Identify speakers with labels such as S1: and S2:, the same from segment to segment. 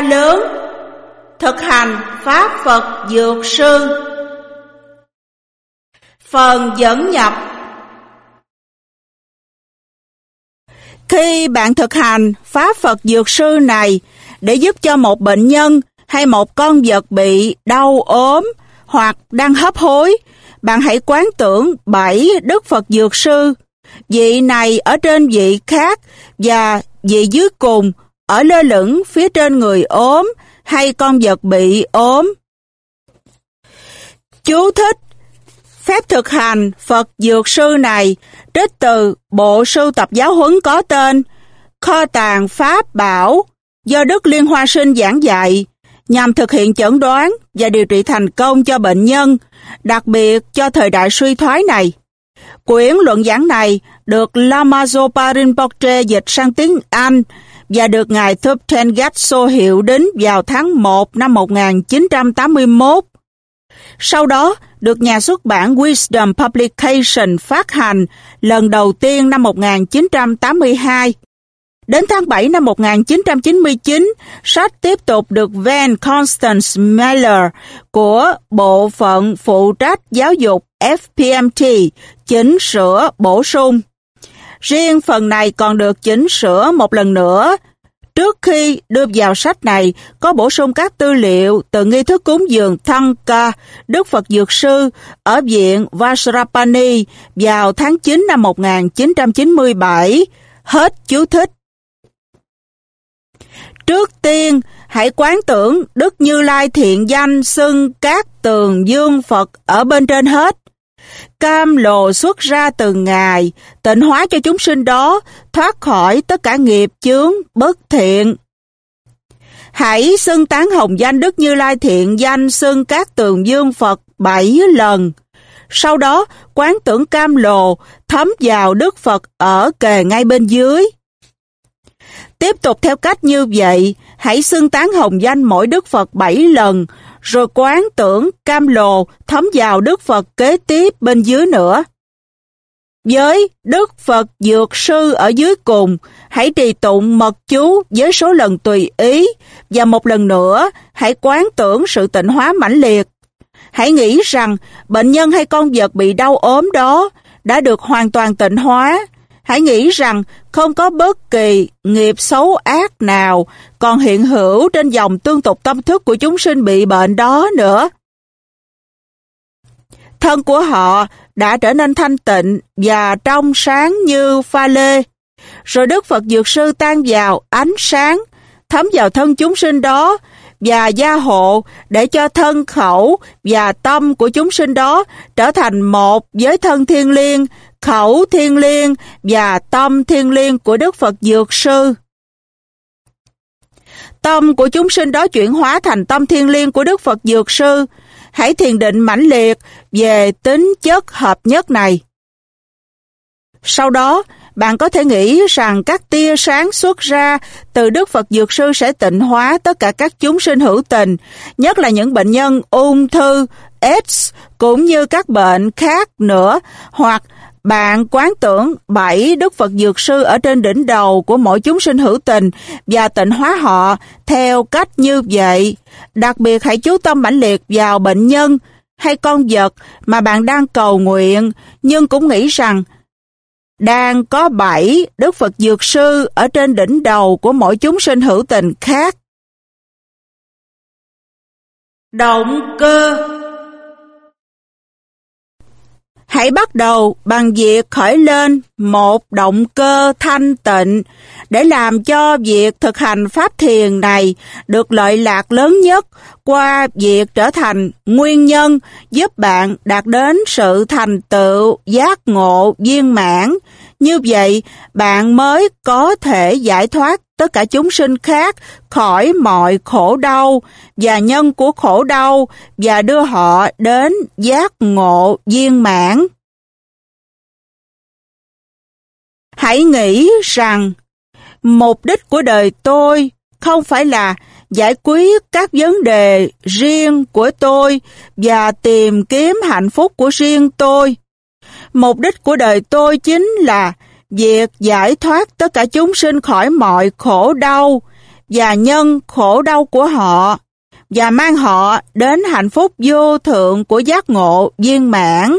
S1: lớn Thực hành Pháp Phật Dược Sư. Phần dẫn nhập. Khi bạn thực hành Pháp Phật Dược Sư này để giúp cho một bệnh nhân hay một con vật bị đau ốm hoặc đang hấp hối, bạn hãy quán tưởng bảy Đức Phật Dược Sư, vị này ở trên vị khác và vị dưới cùng ở lơ lửng phía trên người ốm hay con vật bị ốm. Chú thích Phép thực hành Phật Dược Sư này trích từ Bộ Sưu tập Giáo huấn có tên Kho tàng Pháp Bảo do Đức Liên Hoa Sinh giảng dạy nhằm thực hiện chẩn đoán và điều trị thành công cho bệnh nhân, đặc biệt cho thời đại suy thoái này. Quyển luận giảng này được Lamazo Parinpoche dịch sang tiếng Anh và được Ngài Thupten Gatso hiệu đính vào tháng 1 năm 1981. Sau đó, được nhà xuất bản Wisdom Publication phát hành lần đầu tiên năm 1982. Đến tháng 7 năm 1999, sách tiếp tục được Van Constance Miller của Bộ phận Phụ trách Giáo dục FPMT chỉnh sửa bổ sung. Riêng phần này còn được chỉnh sửa một lần nữa. Trước khi đưa vào sách này, có bổ sung các tư liệu từ nghi thức cúng dường Thangka, Đức Phật Dược Sư, ở viện Vajrapani vào tháng 9 năm 1997. Hết chú thích. Trước tiên, hãy quán tưởng Đức Như Lai thiện danh xưng các tường dương Phật ở bên trên hết. Cam lồ xuất ra từ Ngài, tịnh hóa cho chúng sinh đó, thoát khỏi tất cả nghiệp chướng, bất thiện. Hãy xưng tán hồng danh Đức Như Lai thiện danh xưng các tường dương Phật bảy lần. Sau đó, quán tưởng cam lồ thấm vào Đức Phật ở kề ngay bên dưới. Tiếp tục theo cách như vậy, hãy xưng tán hồng danh mỗi Đức Phật bảy lần, rồi quán tưởng cam lồ thấm vào Đức Phật kế tiếp bên dưới nữa. Với Đức Phật Dược Sư ở dưới cùng, hãy trì tụng mật chú với số lần tùy ý, và một lần nữa, hãy quán tưởng sự tịnh hóa mãnh liệt. Hãy nghĩ rằng bệnh nhân hay con vật bị đau ốm đó đã được hoàn toàn tịnh hóa, Hãy nghĩ rằng không có bất kỳ nghiệp xấu ác nào còn hiện hữu trên dòng tương tục tâm thức của chúng sinh bị bệnh đó nữa. Thân của họ đã trở nên thanh tịnh và trong sáng như pha lê. Rồi Đức Phật Dược Sư tan vào ánh sáng, thấm vào thân chúng sinh đó và gia hộ để cho thân khẩu và tâm của chúng sinh đó trở thành một với thân thiên liêng khẩu thiên liêng và tâm thiên liêng của Đức Phật Dược Sư. Tâm của chúng sinh đó chuyển hóa thành tâm thiên liêng của Đức Phật Dược Sư. Hãy thiền định mãnh liệt về tính chất hợp nhất này. Sau đó, bạn có thể nghĩ rằng các tia sáng xuất ra từ Đức Phật Dược Sư sẽ tịnh hóa tất cả các chúng sinh hữu tình, nhất là những bệnh nhân ung thư, AIDS cũng như các bệnh khác nữa, hoặc bạn quán tưởng bảy Đức Phật Dược Sư ở trên đỉnh đầu của mỗi chúng sinh hữu tình và tịnh hóa họ theo cách như vậy. Đặc biệt hãy chú tâm mãnh liệt vào bệnh nhân hay con vật mà bạn đang cầu nguyện, nhưng cũng nghĩ rằng đang có bảy Đức Phật Dược Sư ở trên đỉnh đầu của mỗi chúng sinh hữu tình khác. Động cơ Hãy bắt đầu bằng việc khởi lên một động cơ thanh tịnh để làm cho việc thực hành pháp thiền này được lợi lạc lớn nhất qua việc trở thành nguyên nhân giúp bạn đạt đến sự thành tựu giác ngộ viên mãn. Như vậy, bạn mới có thể giải thoát tất cả chúng sinh khác khỏi mọi khổ đau và nhân của khổ đau và đưa họ đến giác ngộ viên mãn. Hãy nghĩ rằng, mục đích của đời tôi không phải là giải quyết các vấn đề riêng của tôi và tìm kiếm hạnh phúc của riêng tôi. Mục đích của đời tôi chính là việc giải thoát tất cả chúng sinh khỏi mọi khổ đau và nhân khổ đau của họ và mang họ đến hạnh phúc vô thượng của giác ngộ viên mãn.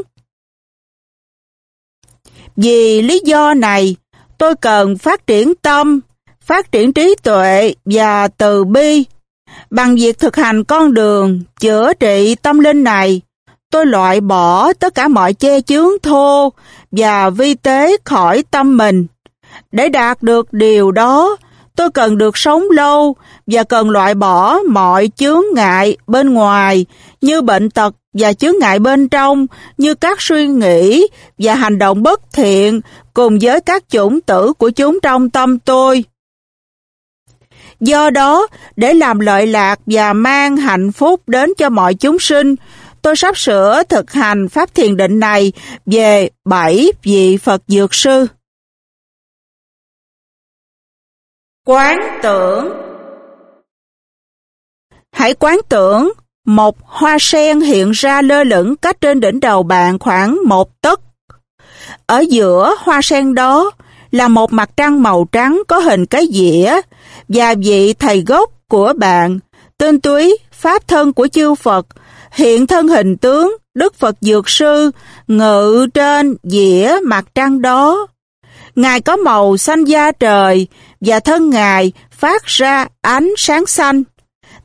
S1: Vì lý do này, tôi cần phát triển tâm, phát triển trí tuệ và từ bi. Bằng việc thực hành con đường chữa trị tâm linh này, tôi loại bỏ tất cả mọi che chướng thô và vi tế khỏi tâm mình. Để đạt được điều đó, tôi cần được sống lâu và cần loại bỏ mọi chướng ngại bên ngoài như bệnh tật và chướng ngại bên trong như các suy nghĩ và hành động bất thiện cùng với các chủng tử của chúng trong tâm tôi. Do đó, để làm lợi lạc và mang hạnh phúc đến cho mọi chúng sinh, tôi sắp sửa thực hành pháp thiền định này về bảy vị Phật Dược Sư. Quán tưởng Hãy quán tưởng một hoa sen hiện ra lơ lửng cách trên đỉnh đầu bạn khoảng một tấc. Ở giữa hoa sen đó là một mặt trăng màu trắng có hình cái dĩa và vị thầy gốc của bạn, tên túy, pháp thân của chư Phật, hiện thân hình tướng Đức Phật Dược Sư ngự trên dĩa mặt trăng đó. Ngài có màu xanh da trời và thân Ngài phát ra ánh sáng xanh.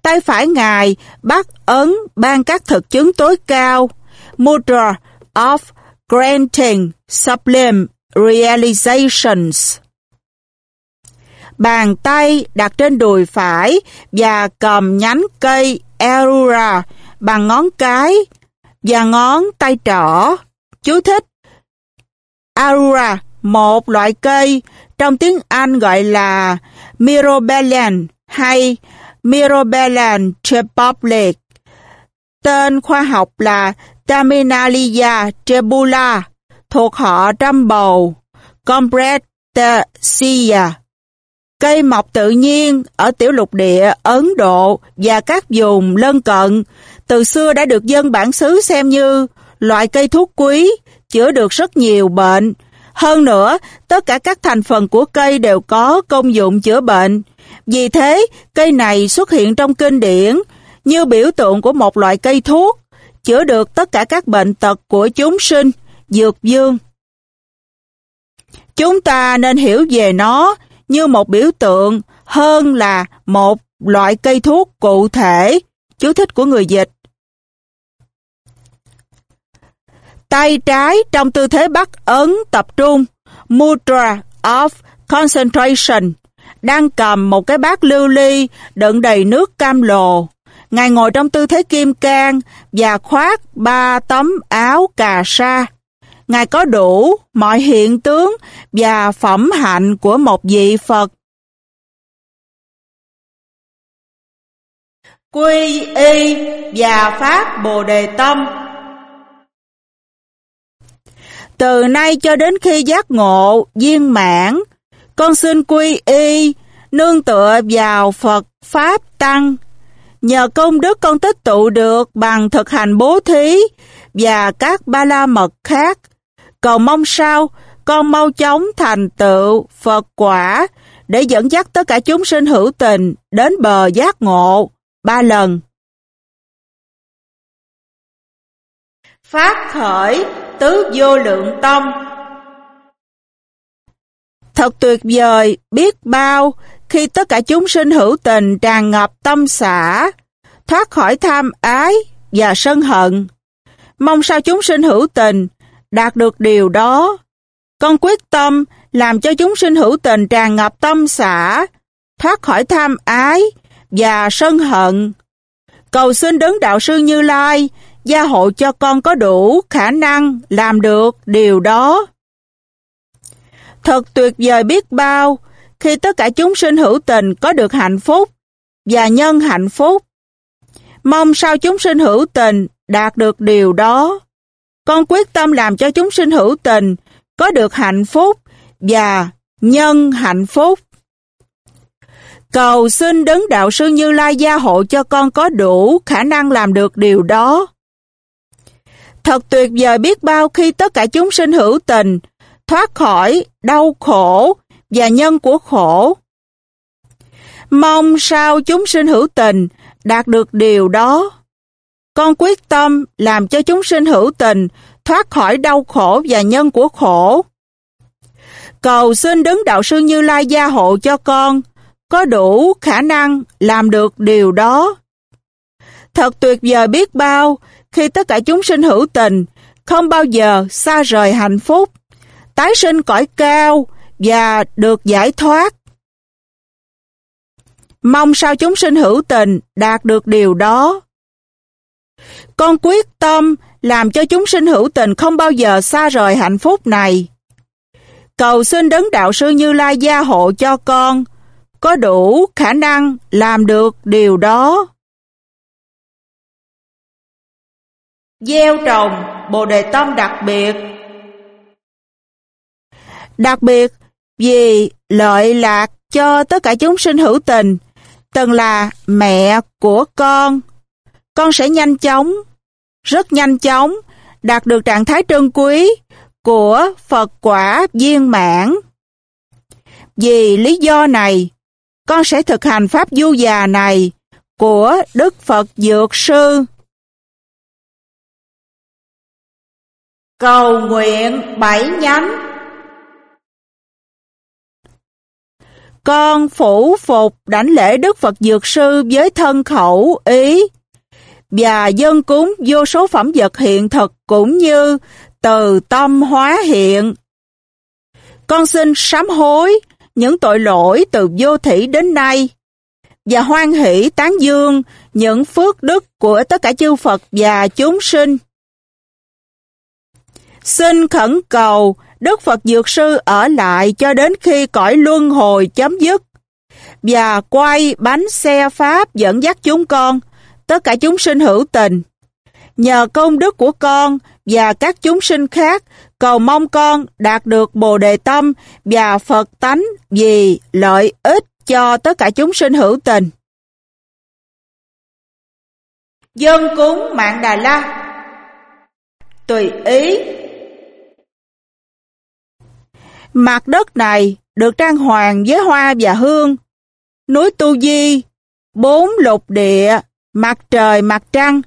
S1: Tay phải Ngài bắt ấn ban các thực chứng tối cao, Mudra of Granting Sublime Realizations. Bàn tay đặt trên đùi phải và cầm nhánh cây Erura bằng ngón cái và ngón tay trỏ. Chú thích Aurora, một loại cây trong tiếng Anh gọi là Mirobellan hay Mirobellan Republic. Tên khoa học là taminalia trebula, thuộc họ trăm bầu, Combretaceae. Cây mọc tự nhiên ở tiểu lục địa Ấn Độ và các vùng lân cận, từ xưa đã được dân bản xứ xem như loại cây thuốc quý, chữa được rất nhiều bệnh. Hơn nữa, tất cả các thành phần của cây đều có công dụng chữa bệnh. Vì thế, cây này xuất hiện trong kinh điển như biểu tượng của một loại cây thuốc, chữa được tất cả các bệnh tật của chúng sinh, dược dương. Chúng ta nên hiểu về nó như một biểu tượng hơn là một loại cây thuốc cụ thể. Chú thích của người dịch. Tay trái trong tư thế bắt ấn tập trung, mudra of concentration, đang cầm một cái bát lưu ly đựng đầy nước cam lồ. Ngài ngồi trong tư thế kim cang và khoác ba tấm áo cà sa. Ngài có đủ mọi hiện tướng và phẩm hạnh của một vị Phật. Quy y và Pháp Bồ Đề Tâm từ nay cho đến khi giác ngộ, viên mãn, con xin quy y, nương tựa vào Phật Pháp Tăng. Nhờ công đức con tích tụ được bằng thực hành bố thí và các ba la mật khác. Cầu mong sao con mau chóng thành tựu Phật quả để dẫn dắt tất cả chúng sinh hữu tình đến bờ giác ngộ ba lần. Phát khởi tứ vô lượng tâm Thật tuyệt vời, biết bao khi tất cả chúng sinh hữu tình tràn ngập tâm xã, thoát khỏi tham ái và sân hận. Mong sao chúng sinh hữu tình đạt được điều đó. Con quyết tâm làm cho chúng sinh hữu tình tràn ngập tâm xã, thoát khỏi tham ái và sân hận. Cầu xin đấng đạo sư Như Lai gia hộ cho con có đủ khả năng làm được điều đó. Thật tuyệt vời biết bao, khi tất cả chúng sinh hữu tình có được hạnh phúc và nhân hạnh phúc. Mong sao chúng sinh hữu tình đạt được điều đó. Con quyết tâm làm cho chúng sinh hữu tình có được hạnh phúc và nhân hạnh phúc. Cầu xin đấng đạo sư Như Lai gia hộ cho con có đủ khả năng làm được điều đó. Thật tuyệt vời biết bao khi tất cả chúng sinh hữu tình thoát khỏi đau khổ và nhân của khổ. Mong sao chúng sinh hữu tình đạt được điều đó. Con quyết tâm làm cho chúng sinh hữu tình thoát khỏi đau khổ và nhân của khổ. Cầu xin đứng đạo sư Như Lai gia hộ cho con, có đủ khả năng làm được điều đó. Thật tuyệt vời biết bao khi tất cả chúng sinh hữu tình không bao giờ xa rời hạnh phúc, tái sinh cõi cao và được giải thoát. Mong sao chúng sinh hữu tình đạt được điều đó. Con quyết tâm làm cho chúng sinh hữu tình không bao giờ xa rời hạnh phúc này. Cầu xin đấng đạo sư Như Lai gia hộ cho con, có đủ khả năng làm được điều đó. Gieo trồng Bồ Đề Tâm đặc biệt Đặc biệt vì lợi lạc cho tất cả chúng sinh hữu tình, từng là mẹ của con. Con sẽ nhanh chóng, rất nhanh chóng, đạt được trạng thái trân quý của Phật quả viên mãn. Vì lý do này, con sẽ thực hành Pháp du già này của Đức Phật Dược Sư. Cầu nguyện bảy nhánh Con phủ phục đảnh lễ Đức Phật Dược Sư với thân khẩu ý và dân cúng vô số phẩm vật hiện thực cũng như từ tâm hóa hiện. Con xin sám hối những tội lỗi từ vô thủy đến nay và hoan hỷ tán dương những phước đức của tất cả chư Phật và chúng sinh. Xin khẩn cầu Đức Phật Dược Sư ở lại cho đến khi cõi luân hồi chấm dứt và quay bánh xe Pháp dẫn dắt chúng con, tất cả chúng sinh hữu tình. Nhờ công đức của con và các chúng sinh khác, cầu mong con đạt được Bồ Đề Tâm và Phật tánh vì lợi ích cho tất cả chúng sinh hữu tình. Dân cúng mạng Đà La Tùy ý Mặt đất này được trang hoàng với hoa và hương. Núi Tu Di, bốn lục địa, mặt trời mặt trăng.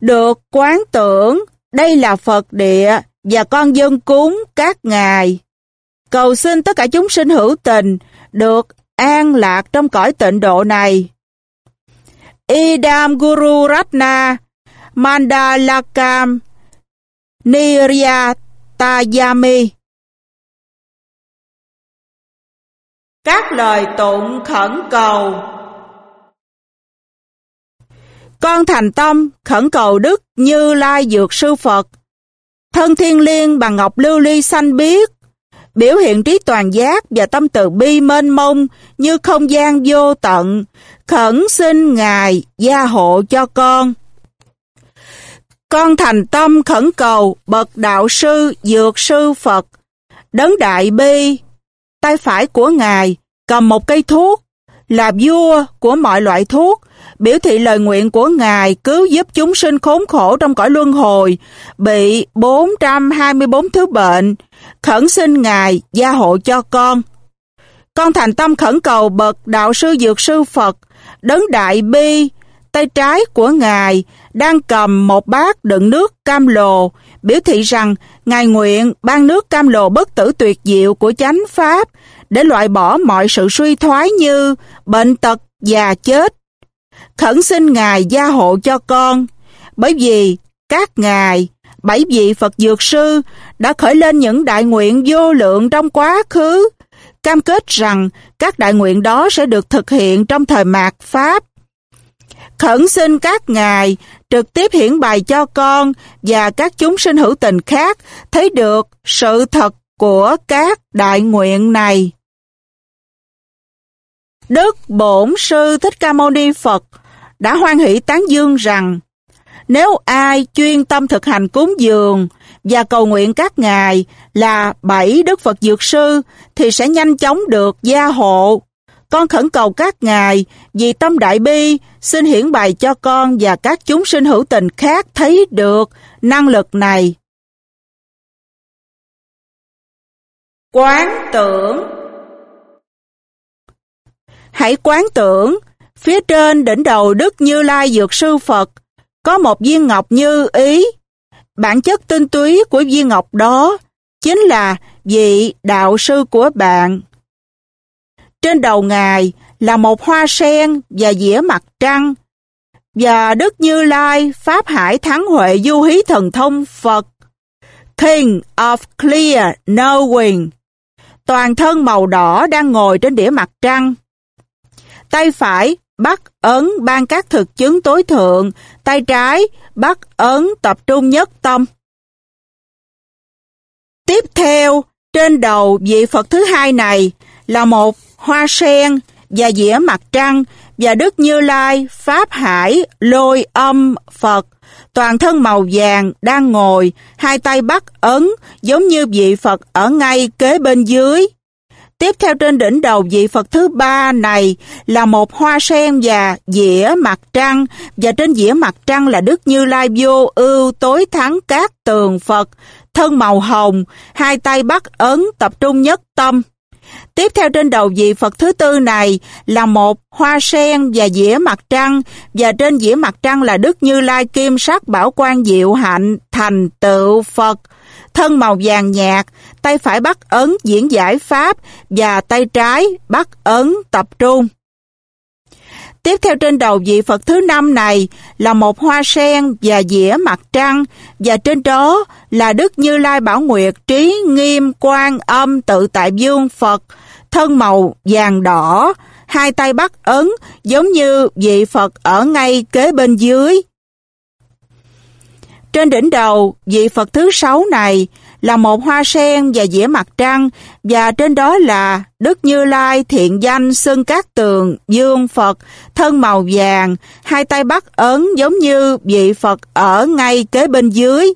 S1: Được quán tưởng đây là Phật địa và con dân cúng các ngài. Cầu xin tất cả chúng sinh hữu tình được an lạc trong cõi tịnh độ này. Idam Guru Ratna Mandalakam Niryatayami Các lời tụng khẩn cầu. Con thành tâm khẩn cầu Đức Như Lai Dược Sư Phật. Thân thiên liêng bằng ngọc lưu ly xanh biếc. Biểu hiện trí toàn giác và tâm từ bi mênh mông Như không gian vô tận, Khẩn xin Ngài gia hộ cho con. Con thành tâm khẩn cầu Bậc Đạo Sư Dược Sư Phật, Đấng Đại Bi tay phải của Ngài cầm một cây thuốc, là vua của mọi loại thuốc, biểu thị lời nguyện của Ngài cứu giúp chúng sinh khốn khổ trong cõi luân hồi, bị 424 thứ bệnh, khẩn xin Ngài gia hộ cho con. Con thành tâm khẩn cầu bậc đạo sư dược sư Phật, đấng đại bi, tay trái của Ngài đang cầm một bát đựng nước cam lồ, biểu thị rằng Ngài nguyện ban nước cam lồ bất tử tuyệt diệu của chánh Pháp để loại bỏ mọi sự suy thoái như bệnh tật, già chết. Khẩn xin Ngài gia hộ cho con, bởi vì các Ngài, bảy vị Phật Dược Sư đã khởi lên những đại nguyện vô lượng trong quá khứ, cam kết rằng các đại nguyện đó sẽ được thực hiện trong thời mạt Pháp. Khẩn xin các Ngài trực tiếp hiển bày cho con và các chúng sinh hữu tình khác thấy được sự thật của các đại nguyện này. Đức Bổn Sư Thích Ca Mâu Ni Phật đã hoan hỷ tán dương rằng, nếu ai chuyên tâm thực hành cúng dường và cầu nguyện các ngài là bảy Đức Phật Dược Sư thì sẽ nhanh chóng được gia hộ. Con khẩn cầu các ngài vì tâm đại bi xin hiển bày cho con và các chúng sinh hữu tình khác thấy được năng lực này. Quán tưởng Hãy quán tưởng, phía trên đỉnh đầu Đức Như Lai Dược Sư Phật có một viên ngọc như ý. Bản chất tinh túy của viên ngọc đó chính là vị đạo sư của bạn. Trên đầu ngài là một hoa sen và dĩa mặt trăng, và Đức Như Lai Pháp Hải Thắng Huệ Du Hí Thần Thông Phật, King of Clear Knowing, toàn thân màu đỏ đang ngồi trên đĩa mặt trăng. Tay phải bắt ấn ban các thực chứng tối thượng, tay trái bắt ấn tập trung nhất tâm. Tiếp theo, trên đầu vị Phật thứ hai này là một hoa sen và dĩa mặt trăng và Đức Như Lai, Pháp Hải, Lôi Âm, Phật, toàn thân màu vàng đang ngồi, hai tay bắt ấn giống như vị Phật ở ngay kế bên dưới. Tiếp theo trên đỉnh đầu vị Phật thứ ba này là một hoa sen và dĩa mặt trăng và trên dĩa mặt trăng là Đức Như Lai vô ưu tối thắng các tường Phật, thân màu hồng, hai tay bắt ấn tập trung nhất tâm. Tiếp theo trên đầu vị Phật thứ tư này là một hoa sen và dĩa mặt trăng và trên dĩa mặt trăng là Đức Như Lai Kim sắc bảo quan diệu hạnh thành tựu Phật thân màu vàng nhạt, tay phải bắt ấn diễn giải pháp và tay trái bắt ấn tập trung. Tiếp theo trên đầu vị Phật thứ năm này là một hoa sen và dĩa mặt trăng và trên đó là Đức Như Lai Bảo Nguyệt trí nghiêm quan âm tự tại dương Phật, thân màu vàng đỏ, hai tay bắt ấn giống như vị Phật ở ngay kế bên dưới. Trên đỉnh đầu, vị Phật thứ sáu này là một hoa sen và dĩa mặt trăng và trên đó là Đức Như Lai thiện danh xưng các tường dương Phật thân màu vàng hai tay bắt ấn giống như vị Phật ở ngay kế bên dưới.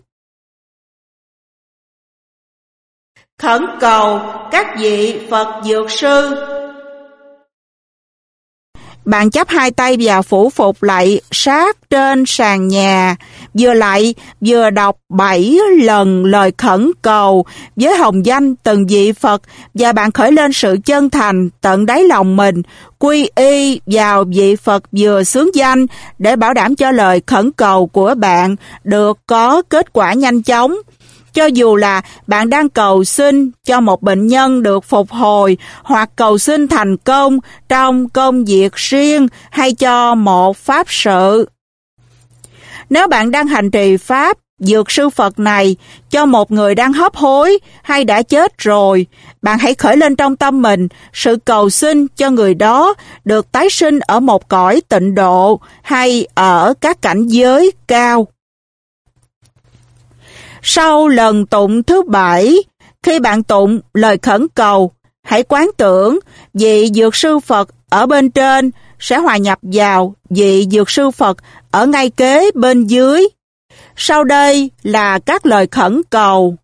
S1: Khẩn cầu các vị Phật Dược Sư bạn chắp hai tay và phủ phục lại sát trên sàn nhà, vừa lại vừa đọc bảy lần lời khẩn cầu với hồng danh từng vị Phật và bạn khởi lên sự chân thành tận đáy lòng mình, quy y vào vị Phật vừa xướng danh để bảo đảm cho lời khẩn cầu của bạn được có kết quả nhanh chóng. Cho dù là bạn đang cầu xin cho một bệnh nhân được phục hồi hoặc cầu xin thành công trong công việc riêng hay cho một pháp sự. Nếu bạn đang hành trì pháp, dược sư Phật này cho một người đang hấp hối hay đã chết rồi, bạn hãy khởi lên trong tâm mình sự cầu xin cho người đó được tái sinh ở một cõi tịnh độ hay ở các cảnh giới cao. Sau lần tụng thứ bảy, khi bạn tụng lời khẩn cầu, hãy quán tưởng vị dược sư Phật ở bên trên sẽ hòa nhập vào vị dược sư Phật ở ngay kế bên dưới. Sau đây là các lời khẩn cầu.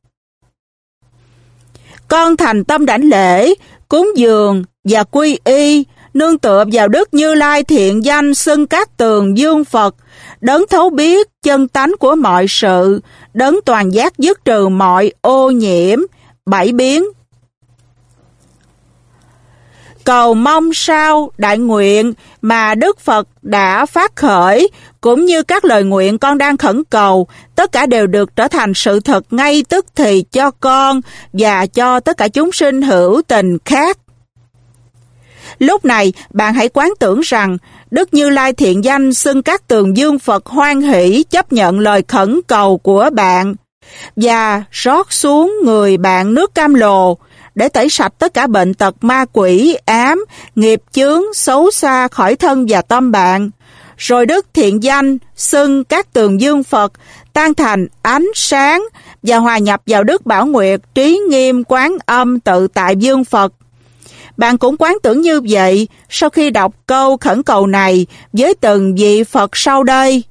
S1: Con thành tâm đảnh lễ, cúng dường và quy y, nương tựa vào Đức Như Lai thiện danh xưng các tường dương Phật, đấng thấu biết chân tánh của mọi sự, đấng toàn giác dứt trừ mọi ô nhiễm, bảy biến. Cầu mong sao đại nguyện mà Đức Phật đã phát khởi, cũng như các lời nguyện con đang khẩn cầu, tất cả đều được trở thành sự thật ngay tức thì cho con và cho tất cả chúng sinh hữu tình khác. Lúc này, bạn hãy quán tưởng rằng Đức Như Lai thiện danh xưng các tường dương Phật hoan hỷ chấp nhận lời khẩn cầu của bạn và rót xuống người bạn nước cam lồ để tẩy sạch tất cả bệnh tật ma quỷ, ám, nghiệp chướng, xấu xa khỏi thân và tâm bạn. Rồi Đức thiện danh xưng các tường dương Phật tan thành ánh sáng và hòa nhập vào Đức Bảo Nguyệt trí nghiêm quán âm tự tại dương Phật bạn cũng quán tưởng như vậy sau khi đọc câu khẩn cầu này với từng vị Phật sau đây.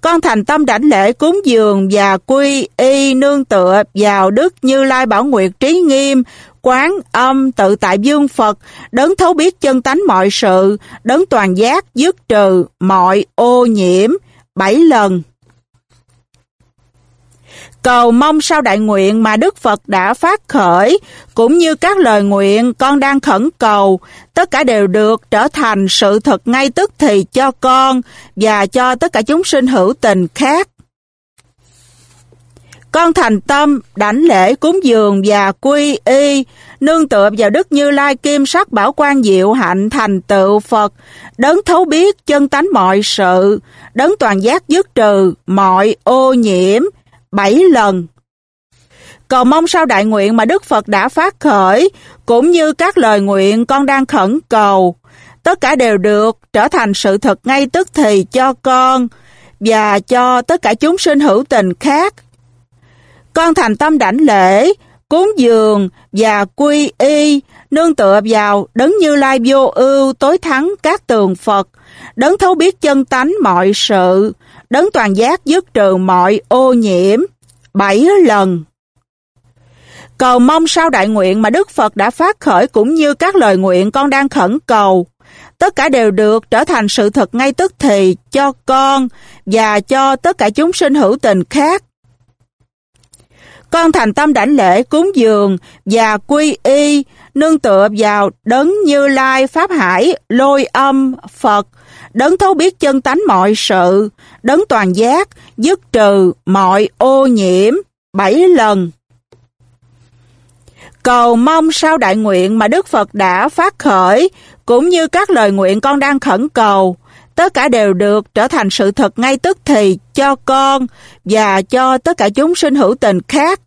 S1: Con thành tâm đảnh lễ cúng dường và quy y nương tựa vào Đức Như Lai Bảo Nguyệt Trí Nghiêm, quán âm tự tại dương Phật, đấng thấu biết chân tánh mọi sự, đấng toàn giác dứt trừ mọi ô nhiễm, bảy lần cầu mong sao đại nguyện mà Đức Phật đã phát khởi, cũng như các lời nguyện con đang khẩn cầu, tất cả đều được trở thành sự thật ngay tức thì cho con và cho tất cả chúng sinh hữu tình khác. Con thành tâm, đảnh lễ cúng dường và quy y, nương tựa vào Đức Như Lai Kim sắc bảo quan diệu hạnh thành tựu Phật, đấng thấu biết chân tánh mọi sự, đấng toàn giác dứt trừ mọi ô nhiễm, bảy lần. Cầu mong sau đại nguyện mà Đức Phật đã phát khởi, cũng như các lời nguyện con đang khẩn cầu, tất cả đều được trở thành sự thật ngay tức thì cho con và cho tất cả chúng sinh hữu tình khác. Con thành tâm đảnh lễ, cúng dường và quy y, nương tựa vào đấng như lai vô ưu tối thắng các tường Phật, đấng thấu biết chân tánh mọi sự, đấng toàn giác dứt trừ mọi ô nhiễm, bảy lần. Cầu mong sao đại nguyện mà Đức Phật đã phát khởi cũng như các lời nguyện con đang khẩn cầu, tất cả đều được trở thành sự thật ngay tức thì cho con và cho tất cả chúng sinh hữu tình khác. Con thành tâm đảnh lễ cúng dường và quy y, nương tựa vào đấng như lai pháp hải, lôi âm, Phật, đấng thấu biết chân tánh mọi sự, đấng toàn giác, dứt trừ mọi ô nhiễm, bảy lần. Cầu mong sao đại nguyện mà Đức Phật đã phát khởi, cũng như các lời nguyện con đang khẩn cầu, tất cả đều được trở thành sự thật ngay tức thì cho con và cho tất cả chúng sinh hữu tình khác.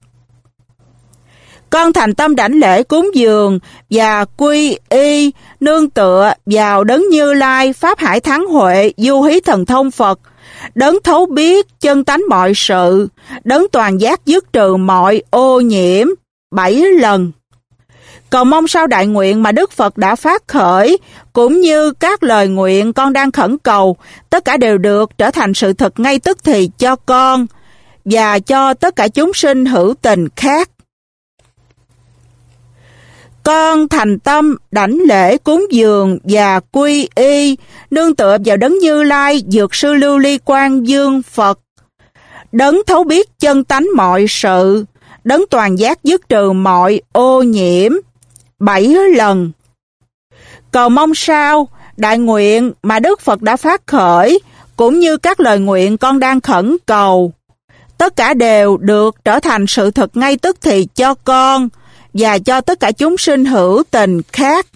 S1: Con thành tâm đảnh lễ cúng dường và quy y, nương tựa vào đấng như lai, Pháp Hải Thắng Huệ, du hí thần thông Phật, đấng thấu biết chân tánh mọi sự, đấng toàn giác dứt trừ mọi ô nhiễm, bảy lần. Cầu mong sao đại nguyện mà Đức Phật đã phát khởi, cũng như các lời nguyện con đang khẩn cầu, tất cả đều được trở thành sự thật ngay tức thì cho con và cho tất cả chúng sinh hữu tình khác. Con thành tâm, đảnh lễ cúng dường và quy y, nương tựa vào đấng Như Lai, Dược sư Lưu Ly Quang Dương Phật. Đấng thấu biết chân tánh mọi sự, đấng toàn giác dứt trừ mọi ô nhiễm, bảy lần. Cầu mong sao, đại nguyện mà Đức Phật đã phát khởi, cũng như các lời nguyện con đang khẩn cầu. Tất cả đều được trở thành sự thật ngay tức thì cho con, và cho tất cả chúng sinh hữu tình khác.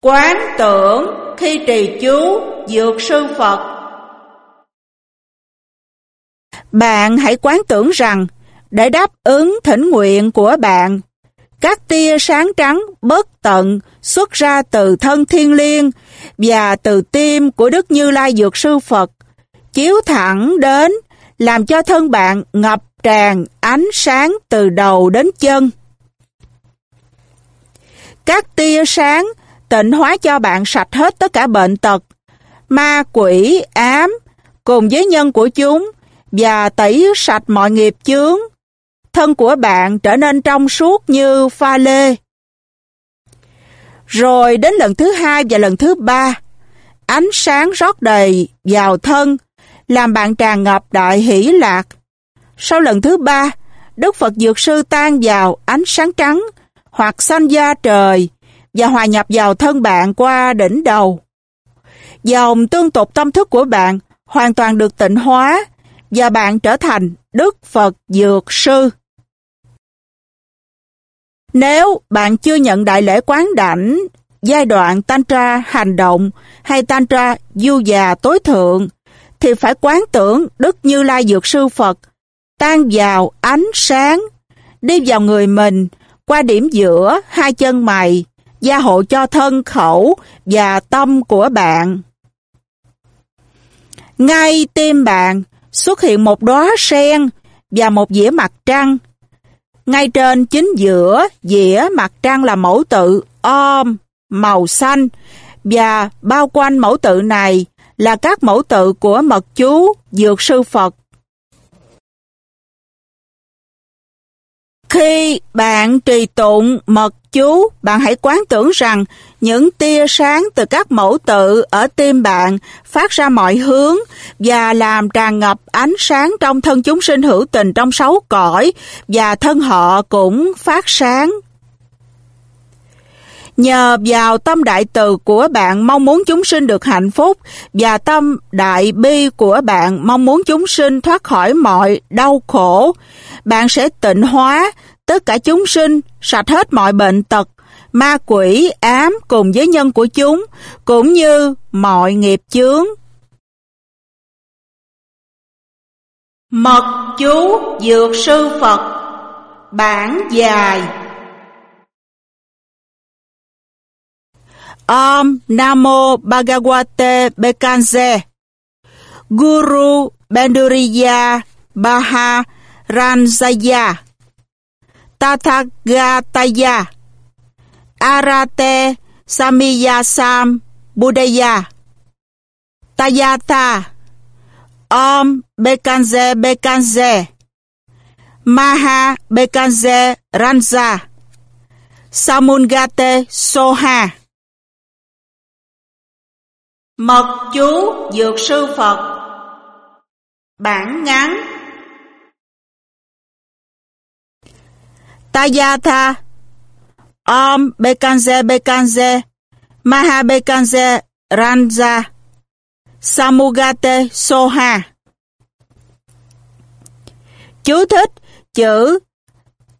S1: Quán tưởng khi trì chú dược sư Phật Bạn hãy quán tưởng rằng để đáp ứng thỉnh nguyện của bạn, các tia sáng trắng bất tận xuất ra từ thân thiên liêng và từ tim của Đức Như Lai Dược Sư Phật, chiếu thẳng đến làm cho thân bạn ngập tràn ánh sáng từ đầu đến chân. Các tia sáng tịnh hóa cho bạn sạch hết tất cả bệnh tật, ma quỷ, ám, cùng với nhân của chúng và tẩy sạch mọi nghiệp chướng. Thân của bạn trở nên trong suốt như pha lê. Rồi đến lần thứ hai và lần thứ ba, ánh sáng rót đầy vào thân, làm bạn tràn ngập đại hỷ lạc. Sau lần thứ ba, Đức Phật Dược Sư tan vào ánh sáng trắng hoặc xanh da trời và hòa nhập vào thân bạn qua đỉnh đầu. Dòng tương tục tâm thức của bạn hoàn toàn được tịnh hóa và bạn trở thành Đức Phật Dược Sư. Nếu bạn chưa nhận đại lễ quán đảnh, giai đoạn Tantra hành động hay Tantra du già tối thượng, thì phải quán tưởng Đức Như Lai Dược Sư Phật tan vào ánh sáng, đi vào người mình, qua điểm giữa hai chân mày, gia hộ cho thân khẩu và tâm của bạn. Ngay tim bạn xuất hiện một đóa sen và một dĩa mặt trăng. Ngay trên chính giữa dĩa mặt trăng là mẫu tự om màu xanh và bao quanh mẫu tự này là các mẫu tự của mật chú Dược Sư Phật. Khi bạn trì tụng mật chú, bạn hãy quán tưởng rằng những tia sáng từ các mẫu tự ở tim bạn phát ra mọi hướng và làm tràn ngập ánh sáng trong thân chúng sinh hữu tình trong sáu cõi và thân họ cũng phát sáng. Nhờ vào tâm đại từ của bạn mong muốn chúng sinh được hạnh phúc. Và tâm đại bi của bạn mong muốn chúng sinh thoát khỏi mọi đau khổ, bạn sẽ tịnh hóa tất cả chúng sinh, sạch hết mọi bệnh tật, ma quỷ, ám cùng với nhân của chúng, cũng như mọi nghiệp chướng. Mật chú Dược Sư Phật. Bản dài. Om Namo Bhagavate Bekanze Guru Banduriya Baha Ranjaya. Tathagataya. Arate Samiyasam Buddhaya. Tayata. Om Bekanze Bekanze Maha Bekanze Ranza Samungate Soha. Mật chú Dược Sư Phật. Bản ngắn Tayatha. Om Bekanze Bekanze. Maha Bekanze Ranza. Samugate Soha. Chú thích chữ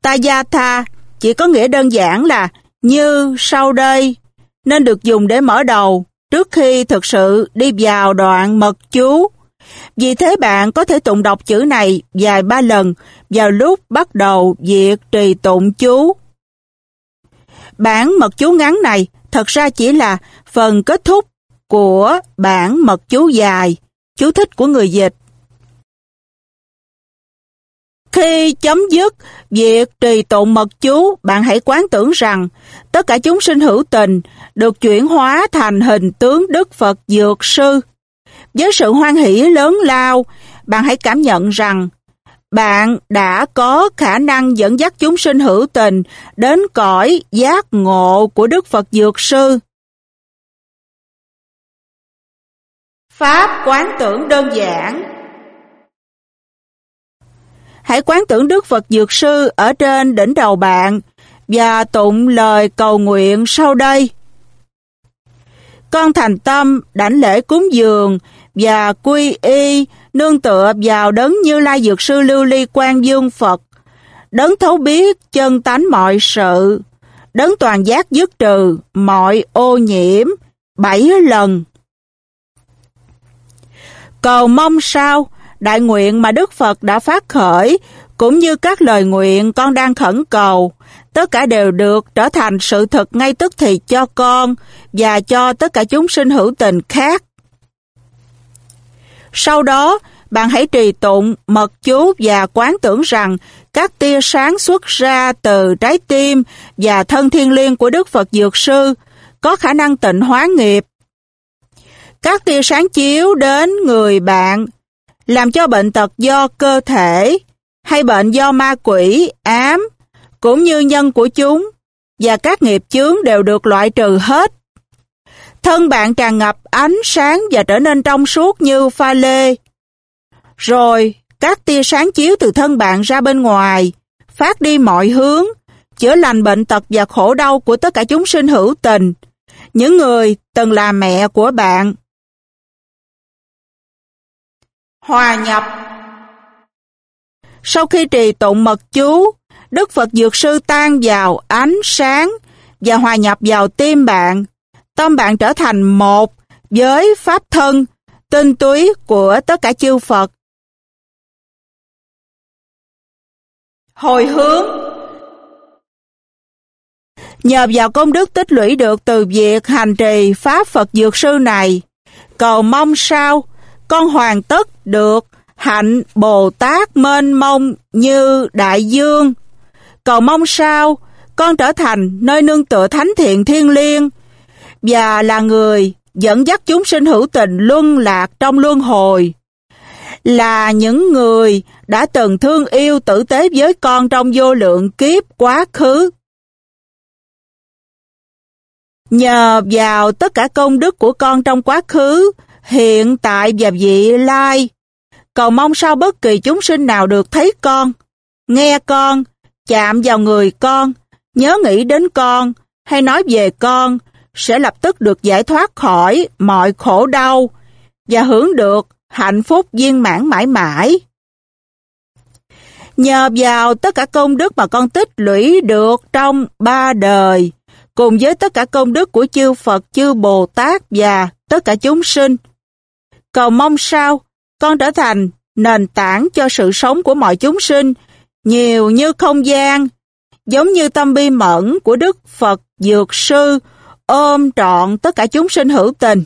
S1: Tayatha chỉ có nghĩa đơn giản là như sau đây, nên được dùng để mở đầu trước khi thực sự đi vào đoạn mật chú. Vì thế bạn có thể tụng đọc chữ này vài ba lần vào lúc bắt đầu việc trì tụng chú. Bản mật chú ngắn này thật ra chỉ là phần kết thúc của bản mật chú dài, chú thích của người dịch. Khi chấm dứt việc trì tụng mật chú, bạn hãy quán tưởng rằng tất cả chúng sinh hữu tình được chuyển hóa thành hình tướng Đức Phật Dược Sư. Với sự hoan hỷ lớn lao, bạn hãy cảm nhận rằng bạn đã có khả năng dẫn dắt chúng sinh hữu tình đến cõi giác ngộ của Đức Phật Dược Sư. Pháp quán tưởng đơn giản Hãy quán tưởng Đức Phật Dược Sư ở trên đỉnh đầu bạn và tụng lời cầu nguyện sau đây. Con thành tâm đảnh lễ cúng dường và quy y nương tựa vào đấng như lai dược sư lưu ly quan dương Phật, đấng thấu biết chân tánh mọi sự, đấng toàn giác dứt trừ mọi ô nhiễm bảy lần. Cầu mong sao, đại nguyện mà Đức Phật đã phát khởi, cũng như các lời nguyện con đang khẩn cầu, tất cả đều được trở thành sự thật ngay tức thì cho con và cho tất cả chúng sinh hữu tình khác. Sau đó, bạn hãy trì tụng, mật chú và quán tưởng rằng các tia sáng xuất ra từ trái tim và thân thiên liêng của Đức Phật Dược Sư có khả năng tịnh hóa nghiệp. Các tia sáng chiếu đến người bạn, làm cho bệnh tật do cơ thể hay bệnh do ma quỷ, ám, cũng như nhân của chúng, và các nghiệp chướng đều được loại trừ hết. Thân bạn tràn ngập ánh sáng và trở nên trong suốt như pha lê. Rồi, các tia sáng chiếu từ thân bạn ra bên ngoài, phát đi mọi hướng, chữa lành bệnh tật và khổ đau của tất cả chúng sinh hữu tình, những người từng là mẹ của bạn. Hòa nhập Sau khi trì tụng mật chú, Đức Phật Dược Sư tan vào ánh sáng và hòa nhập vào tim bạn. Tâm bạn trở thành một với Pháp thân, tinh túy của tất cả chư Phật. Hồi hướng Nhờ vào công đức tích lũy được từ việc hành trì Pháp Phật Dược Sư này, cầu mong sao con hoàn tất được hạnh Bồ Tát mênh mông như đại dương. Cầu mong sao con trở thành nơi nương tựa thánh thiện thiên liêng và là người dẫn dắt chúng sinh hữu tình luân lạc trong luân hồi. Là những người đã từng thương yêu tử tế với con trong vô lượng kiếp quá khứ. Nhờ vào tất cả công đức của con trong quá khứ, hiện tại và vị lai, cầu mong sao bất kỳ chúng sinh nào được thấy con, nghe con, chạm vào người con, nhớ nghĩ đến con, hay nói về con, sẽ lập tức được giải thoát khỏi mọi khổ đau và hưởng được hạnh phúc viên mãn mãi mãi. Nhờ vào tất cả công đức mà con tích lũy được trong ba đời, cùng với tất cả công đức của chư Phật, chư Bồ Tát và tất cả chúng sinh. Cầu mong sao con trở thành nền tảng cho sự sống của mọi chúng sinh, nhiều như không gian, giống như tâm bi mẫn của Đức Phật Dược Sư, ôm trọn tất cả chúng sinh hữu tình.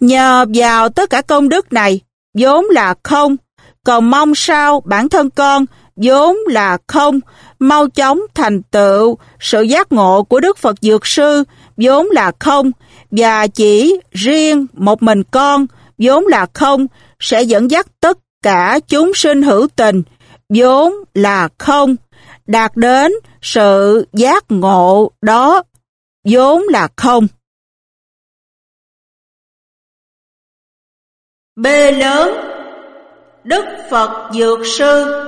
S1: Nhờ vào tất cả công đức này, vốn là không, còn mong sao bản thân con vốn là không, mau chóng thành tựu sự giác ngộ của Đức Phật Dược Sư vốn là không, và chỉ riêng một mình con vốn là không sẽ dẫn dắt tất cả chúng sinh hữu tình vốn là không, đạt đến sự giác ngộ đó vốn là không. B lớn Đức Phật Dược Sư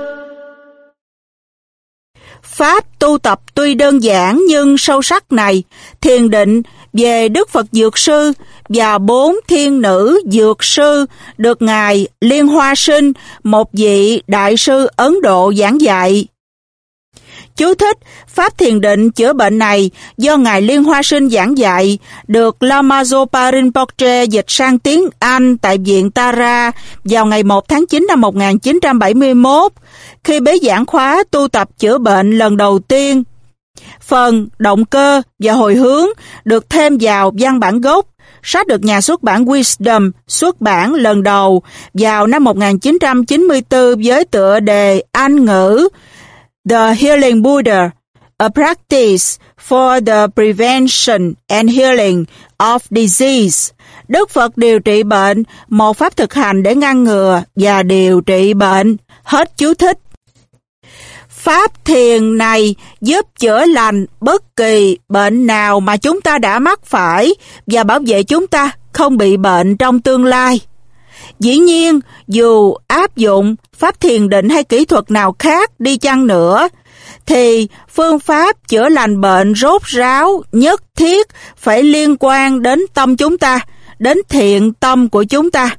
S1: Pháp tu tập tuy đơn giản nhưng sâu sắc này, thiền định về Đức Phật Dược Sư và bốn thiên nữ Dược Sư được Ngài Liên Hoa Sinh, một vị đại sư Ấn Độ giảng dạy. Chú thích, Pháp thiền định chữa bệnh này do Ngài Liên Hoa Sinh giảng dạy, được Lama Zopa Rinpoche dịch sang tiếng Anh tại Viện Tara vào ngày 1 tháng 9 năm 1971, khi bế giảng khóa tu tập chữa bệnh lần đầu tiên. Phần động cơ và hồi hướng được thêm vào văn bản gốc, sách được nhà xuất bản Wisdom xuất bản lần đầu vào năm 1994 với tựa đề Anh ngữ The Healing Buddha, a practice for the prevention and healing of disease. Đức Phật điều trị bệnh, một pháp thực hành để ngăn ngừa và điều trị bệnh. Hết chú thích. Pháp thiền này giúp chữa lành bất kỳ bệnh nào mà chúng ta đã mắc phải và bảo vệ chúng ta không bị bệnh trong tương lai. Dĩ nhiên, dù áp dụng pháp thiền định hay kỹ thuật nào khác đi chăng nữa, thì phương pháp chữa lành bệnh rốt ráo nhất thiết phải liên quan đến tâm chúng ta, đến thiện tâm của chúng ta.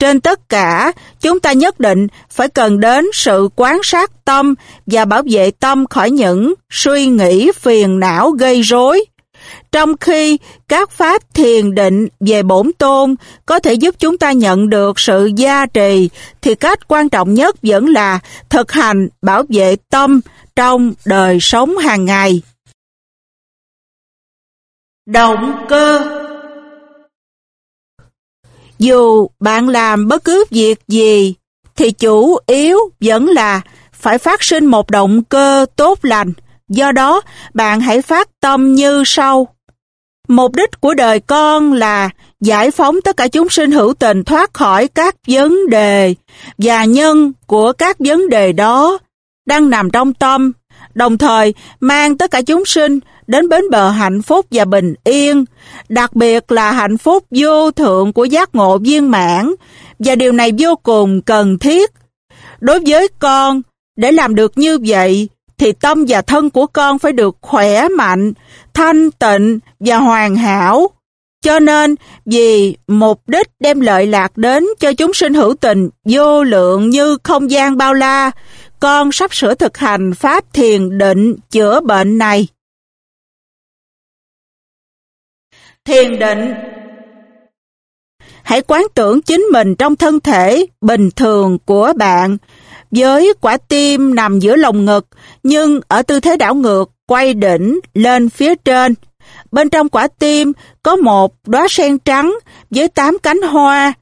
S1: Trên tất cả, chúng ta nhất định phải cần đến sự quán sát tâm và bảo vệ tâm khỏi những suy nghĩ phiền não gây rối. Trong khi các pháp thiền định về bổn tôn có thể giúp chúng ta nhận được sự gia trì, thì cách quan trọng nhất vẫn là thực hành bảo vệ tâm trong đời sống hàng ngày. Động cơ dù bạn làm bất cứ việc gì, thì chủ yếu vẫn là phải phát sinh một động cơ tốt lành. Do đó, bạn hãy phát tâm như sau. Mục đích của đời con là giải phóng tất cả chúng sinh hữu tình thoát khỏi các vấn đề và nhân của các vấn đề đó đang nằm trong tâm, đồng thời mang tất cả chúng sinh đến bến bờ hạnh phúc và bình yên, đặc biệt là hạnh phúc vô thượng của giác ngộ viên mãn, và điều này vô cùng cần thiết. Đối với con, để làm được như vậy, thì tâm và thân của con phải được khỏe mạnh, thanh tịnh và hoàn hảo. Cho nên, vì mục đích đem lợi lạc đến cho chúng sinh hữu tình vô lượng như không gian bao la, con sắp sửa thực hành pháp thiền định chữa bệnh này. Thiền định Hãy quán tưởng chính mình trong thân thể bình thường của bạn, với quả tim nằm giữa lồng ngực, nhưng ở tư thế đảo ngược, quay đỉnh lên phía trên. Bên trong quả tim có một đóa sen trắng với tám cánh hoa.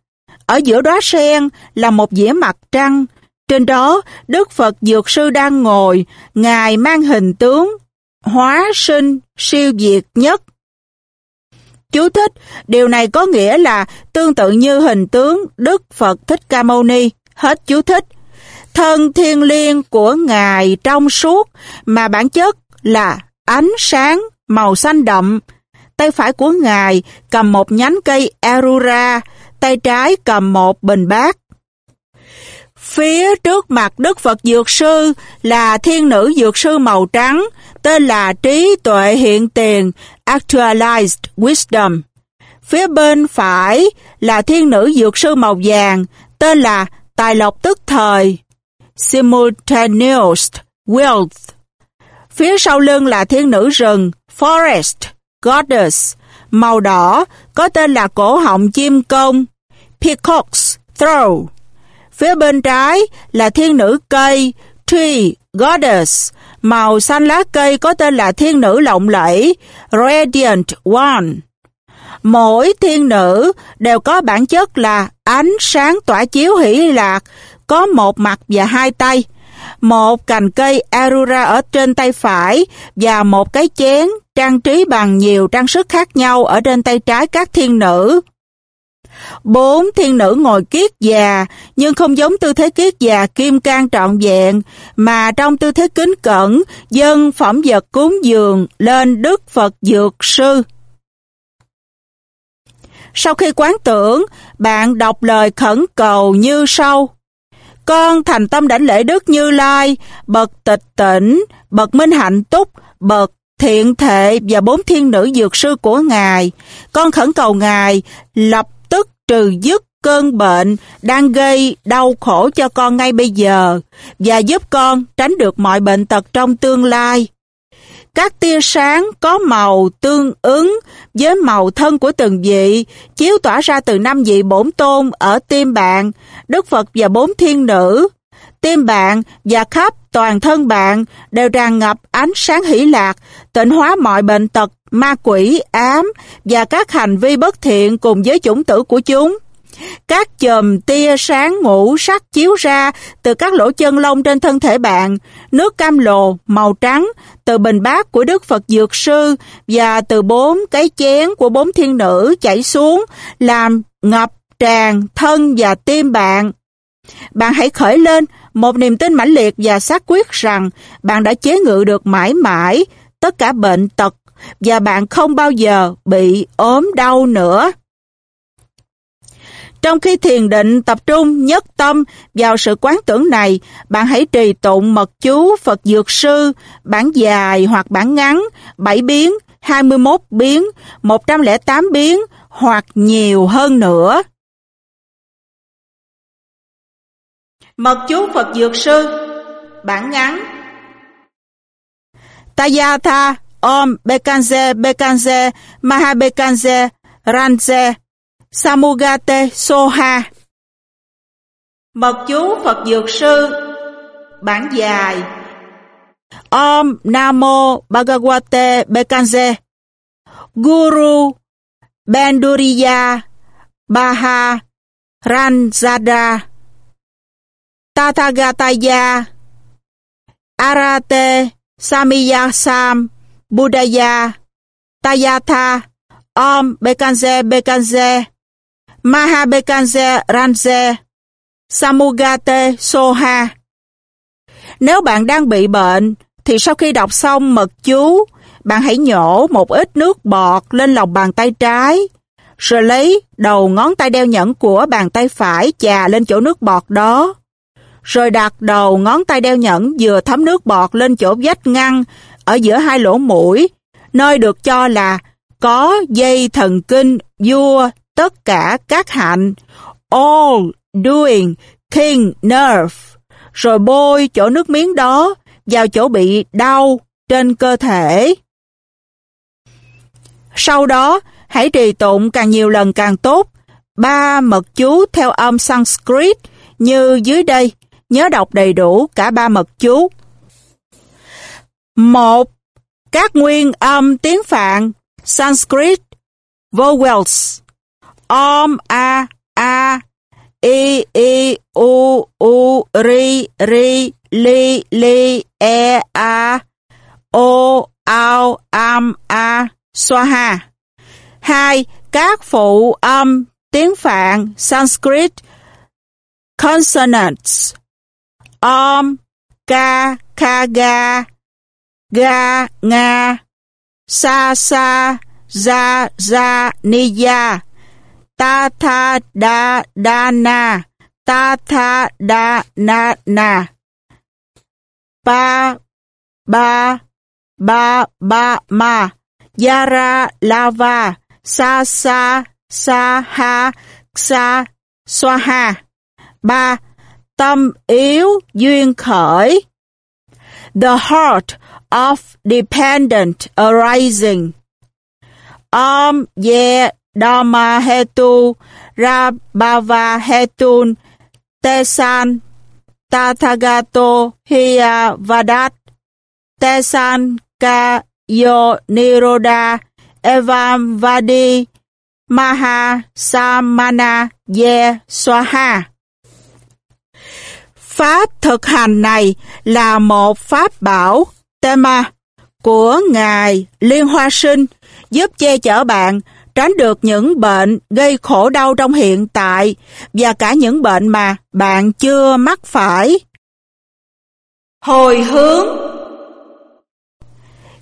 S1: Ở giữa đóa sen là một dĩa mặt trăng. Trên đó, Đức Phật Dược Sư đang ngồi, Ngài mang hình tướng, hóa sinh, siêu việt nhất. Chú thích, điều này có nghĩa là tương tự như hình tướng Đức Phật Thích Ca Mâu Ni. Hết chú thích. Thân thiên liêng của Ngài trong suốt mà bản chất là ánh sáng màu xanh đậm. Tay phải của Ngài cầm một nhánh cây Arura, tay trái cầm một bình bát. Phía trước mặt Đức Phật Dược Sư là thiên nữ Dược Sư màu trắng, tên là Trí Tuệ Hiện Tiền, Actualized Wisdom. Phía bên phải là thiên nữ Dược Sư màu vàng, tên là Tài Lộc Tức Thời, Simultaneous Wealth. Phía sau lưng là thiên nữ rừng, Forest, Goddess, màu đỏ, có tên là cổ họng chim công, Peacock's Throat. Phía bên trái là thiên nữ cây, Tree, Goddess, màu xanh lá cây có tên là thiên nữ lộng lẫy, Radiant One. Mỗi thiên nữ đều có bản chất là ánh sáng tỏa chiếu hỷ lạc, có một mặt và hai tay, một cành cây Arura ở trên tay phải và một cái chén trang trí bằng nhiều trang sức khác nhau ở trên tay trái các thiên nữ. Bốn thiên nữ ngồi kiết già, nhưng không giống tư thế kiết già kim can trọn vẹn, mà trong tư thế kính cẩn, dân phẩm vật cúng dường lên Đức Phật Dược Sư. Sau khi quán tưởng, bạn đọc lời khẩn cầu như sau. Con thành tâm đảnh lễ Đức Như Lai, bậc tịch tỉnh, bậc minh hạnh túc, bậc thiện thệ và bốn thiên nữ dược sư của Ngài. Con khẩn cầu Ngài lập trừ dứt cơn bệnh đang gây đau khổ cho con ngay bây giờ và giúp con tránh được mọi bệnh tật trong tương lai. Các tia sáng có màu tương ứng với màu thân của từng vị, chiếu tỏa ra từ năm vị bổn tôn ở tim bạn, Đức Phật và bốn thiên nữ. Tim bạn và khắp toàn thân bạn đều tràn ngập ánh sáng hỷ lạc, tịnh hóa mọi bệnh tật, ma quỷ, ám và các hành vi bất thiện cùng với chủng tử của chúng. Các chùm tia sáng ngũ sắc chiếu ra từ các lỗ chân lông trên thân thể bạn, nước cam lồ màu trắng từ bình bát của Đức Phật Dược Sư và từ bốn cái chén của bốn thiên nữ chảy xuống làm ngập tràn thân và tim bạn. Bạn hãy khởi lên một niềm tin mãnh liệt và xác quyết rằng bạn đã chế ngự được mãi mãi tất cả bệnh tật và bạn không bao giờ bị ốm đau nữa. Trong khi thiền định tập trung nhất tâm vào sự quán tưởng này, bạn hãy trì tụng mật chú Phật Dược Sư, bản dài hoặc bản ngắn, 7 biến, 21 biến, 108 biến hoặc nhiều hơn nữa. Mật chú Phật Dược Sư Bản ngắn Tayatha Om Bekanze Bekanze Mahabekanze Ranze Samugate Soha. Mật chú Phật Dược Sư Bản dài. Om Namo Bhagavate Bekanze Guru Banduriya Baha Ranzada Tathagataya Arate Samiyasam Budaya, Tayatha Om Bekanze Bekanze Mahabekanze Ranze Samugate Soha Nếu bạn đang bị bệnh, thì sau khi đọc xong mật chú, bạn hãy nhổ một ít nước bọt lên lòng bàn tay trái, rồi lấy đầu ngón tay đeo nhẫn của bàn tay phải chà lên chỗ nước bọt đó. Rồi đặt đầu ngón tay đeo nhẫn vừa thấm nước bọt lên chỗ vách ngăn ở giữa hai lỗ mũi, nơi được cho là có dây thần kinh vua tất cả các hạnh, all doing king nerve, rồi bôi chỗ nước miếng đó vào chỗ bị đau trên cơ thể. Sau đó, hãy trì tụng càng nhiều lần càng tốt, ba mật chú theo âm Sanskrit như dưới đây, nhớ đọc đầy đủ cả ba mật chú một, Các nguyên âm tiếng Phạn, Sanskrit Vowels Om, A A, I I, U U, Ri Ri, Li Li E A. O, Ao, Am, A Swaha hai, Các phụ âm tiếng Phạn, Sanskrit, Consonants. Om, Ka Ka Ga Ga, Nga, Sa, Sa, Za, Za, Niya, Ta, Tha, Da, Da, Na, Ta, Tha, Da, Na, Na, Ba, Ba, Ba, Ba, Ma, Yara, Lava, Sa, Sa, Sa, Ha, Sa, Xoa, Ha. Ba, Tâm yếu duyên khởi. The heart of dependent arising. Om Ye Dharma Hetu Rabhava Hetun Tesan Tathagato Hiya Vadat Tesan Ka Yo Niroda Evam Vadi Maha Samana Ye Swaha Pháp thực hành này là một pháp bảo, tema, của Ngài Liên Hoa Sinh, giúp che chở bạn tránh được những bệnh gây khổ đau trong hiện tại và cả những bệnh mà bạn chưa mắc phải. Hồi hướng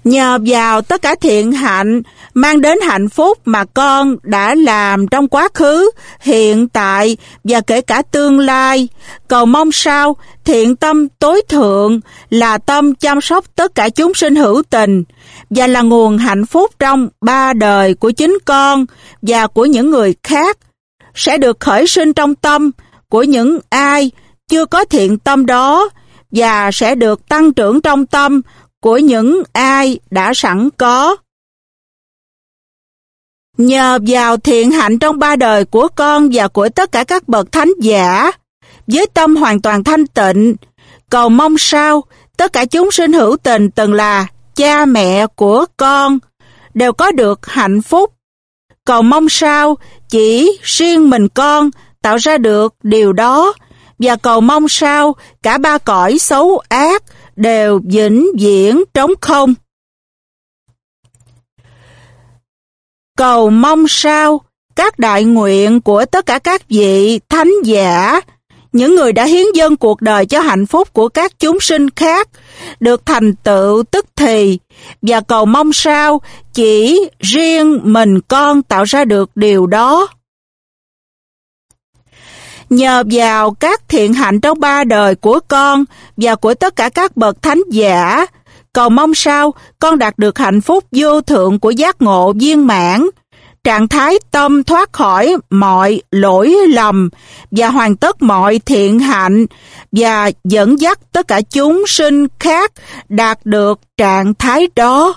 S1: Nhờ vào tất cả thiện hạnh mang đến hạnh phúc mà con đã làm trong quá khứ, hiện tại và kể cả tương lai, cầu mong sao thiện tâm tối thượng là tâm chăm sóc tất cả chúng sinh hữu tình và là nguồn hạnh phúc trong ba đời của chính con và của những người khác. Sẽ được khởi sinh trong tâm của những ai chưa có thiện tâm đó và sẽ được tăng trưởng trong tâm của những ai đã sẵn có. Nhờ vào thiện hạnh trong ba đời của con và của tất cả các bậc thánh giả, với tâm hoàn toàn thanh tịnh, cầu mong sao tất cả chúng sinh hữu tình từng là cha mẹ của con đều có được hạnh phúc. Cầu mong sao chỉ riêng mình con tạo ra được điều đó và cầu mong sao cả ba cõi xấu ác đều vĩnh viễn trống không. Cầu mong sao các đại nguyện của tất cả các vị thánh giả, những người đã hiến dân cuộc đời cho hạnh phúc của các chúng sinh khác, được thành tựu tức thì, và cầu mong sao chỉ riêng mình con tạo ra được điều đó. Nhờ vào các thiện hạnh trong ba đời của con và của tất cả các bậc thánh giả, cầu mong sao con đạt được hạnh phúc vô thượng của giác ngộ viên mãn, trạng thái tâm thoát khỏi mọi lỗi lầm và hoàn tất mọi thiện hạnh và dẫn dắt tất cả chúng sinh khác đạt được trạng thái đó.